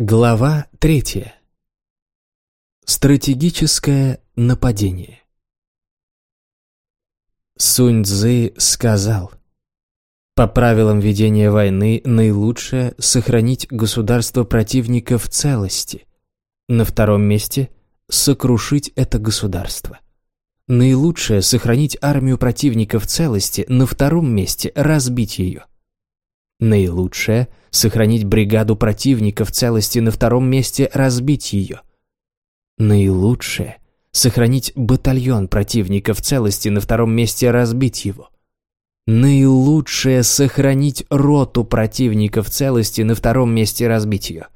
Глава третья. Стратегическое нападение. Сунь Цзы сказал, по правилам ведения войны наилучшее сохранить государство противника в целости, на втором месте сокрушить это государство. Наилучшее сохранить армию противника в целости, на втором месте разбить ее – Наилучшее – сохранить бригаду противника в целости на втором месте, разбить ее. Наилучшее – сохранить батальон противника в целости на втором месте, разбить его. Наилучшее – сохранить роту противника в целости на втором месте, разбить ее.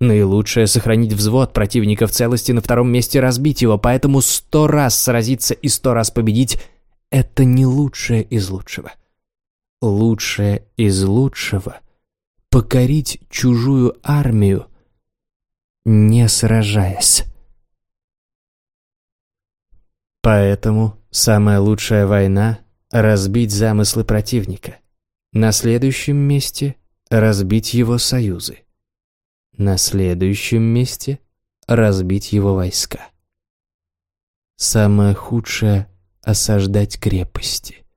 Наилучшее – сохранить взвод противника в целости на втором месте, разбить его, поэтому сто раз сразиться и сто раз победить – это не лучшее из лучшего лучшее из лучшего, покорить чужую армию, не сражаясь. Поэтому самая лучшая война – разбить замыслы противника. На следующем месте – разбить его союзы. На следующем месте – разбить его войска. Самое худшее – осаждать крепости –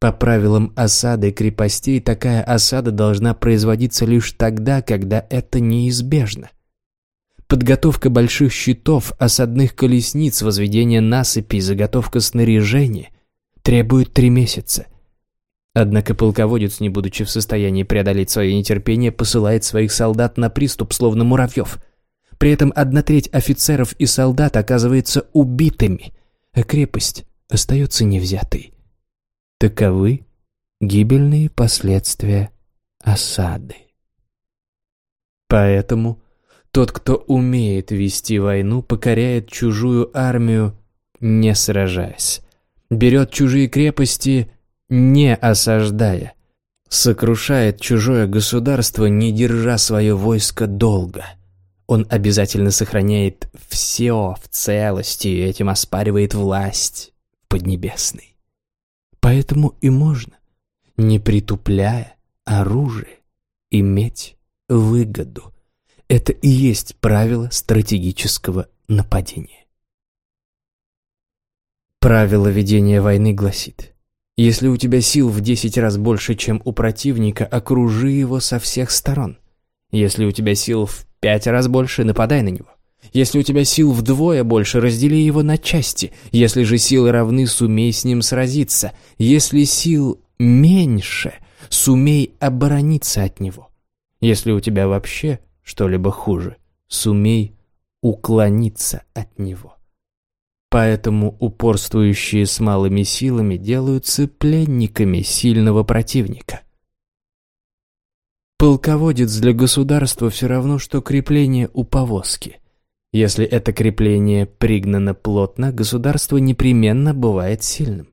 по правилам осады крепостей такая осада должна производиться лишь тогда, когда это неизбежно. Подготовка больших щитов, осадных колесниц, возведение насыпей, заготовка снаряжения требует три месяца. Однако полководец, не будучи в состоянии преодолеть свое нетерпение, посылает своих солдат на приступ, словно муравьев. При этом одна треть офицеров и солдат оказывается убитыми, а крепость остается невзятой. Таковы гибельные последствия осады. Поэтому тот, кто умеет вести войну, покоряет чужую армию, не сражаясь, берет чужие крепости, не осаждая, сокрушает чужое государство, не держа свое войско долго. Он обязательно сохраняет все в целости и этим оспаривает власть поднебесной. Поэтому и можно, не притупляя оружие, иметь выгоду. Это и есть правило стратегического нападения. Правило ведения войны гласит, если у тебя сил в 10 раз больше, чем у противника, окружи его со всех сторон. Если у тебя сил в 5 раз больше, нападай на него. Если у тебя сил вдвое больше, раздели его на части. Если же силы равны, сумей с ним сразиться. Если сил меньше, сумей оборониться от него. Если у тебя вообще что-либо хуже, сумей уклониться от него. Поэтому упорствующие с малыми силами делаются пленниками сильного противника. Полководец для государства все равно, что крепление у повозки. Если это крепление пригнано плотно, государство непременно бывает сильным.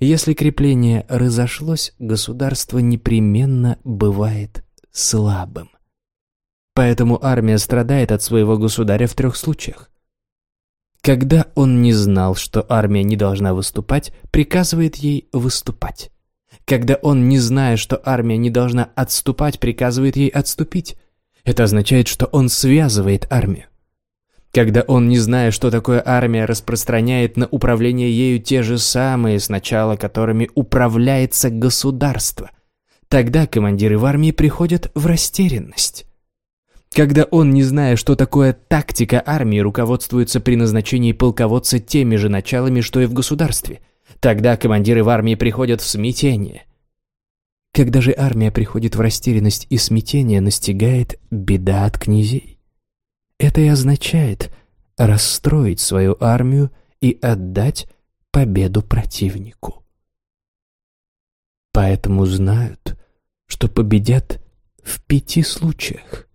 Если крепление разошлось, государство непременно бывает слабым. Поэтому армия страдает от своего государя в трех случаях. Когда он не знал, что армия не должна выступать, приказывает ей выступать. Когда он, не зная, что армия не должна отступать, приказывает ей отступить. Это означает, что он связывает армию когда он, не зная, что такое армия, распространяет на управление ею те же самые, сначала которыми управляется государство. Тогда командиры в армии приходят в растерянность. Когда он, не зная, что такое тактика армии, руководствуется при назначении полководца теми же началами, что и в государстве, тогда командиры в армии приходят в смятение. Когда же армия приходит в растерянность и смятение, настигает беда от князей. Это и означает расстроить свою армию и отдать победу противнику. Поэтому знают, что победят в пяти случаях.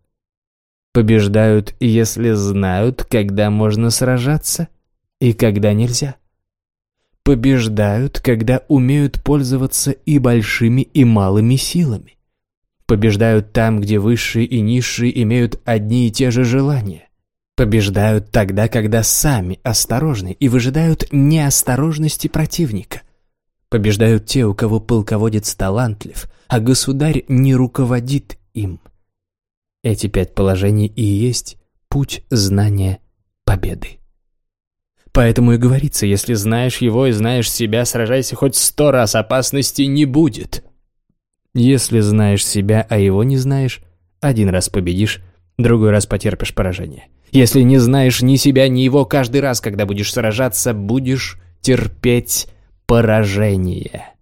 Побеждают, если знают, когда можно сражаться и когда нельзя. Побеждают, когда умеют пользоваться и большими, и малыми силами побеждают там, где высшие и низшие имеют одни и те же желания. Побеждают тогда, когда сами осторожны и выжидают неосторожности противника. Побеждают те, у кого полководец талантлив, а государь не руководит им. Эти пять положений и есть путь знания победы. Поэтому и говорится, если знаешь его и знаешь себя, сражайся хоть сто раз, опасности не будет. Если знаешь себя, а его не знаешь, один раз победишь, другой раз потерпишь поражение. Если не знаешь ни себя, ни его, каждый раз, когда будешь сражаться, будешь терпеть поражение.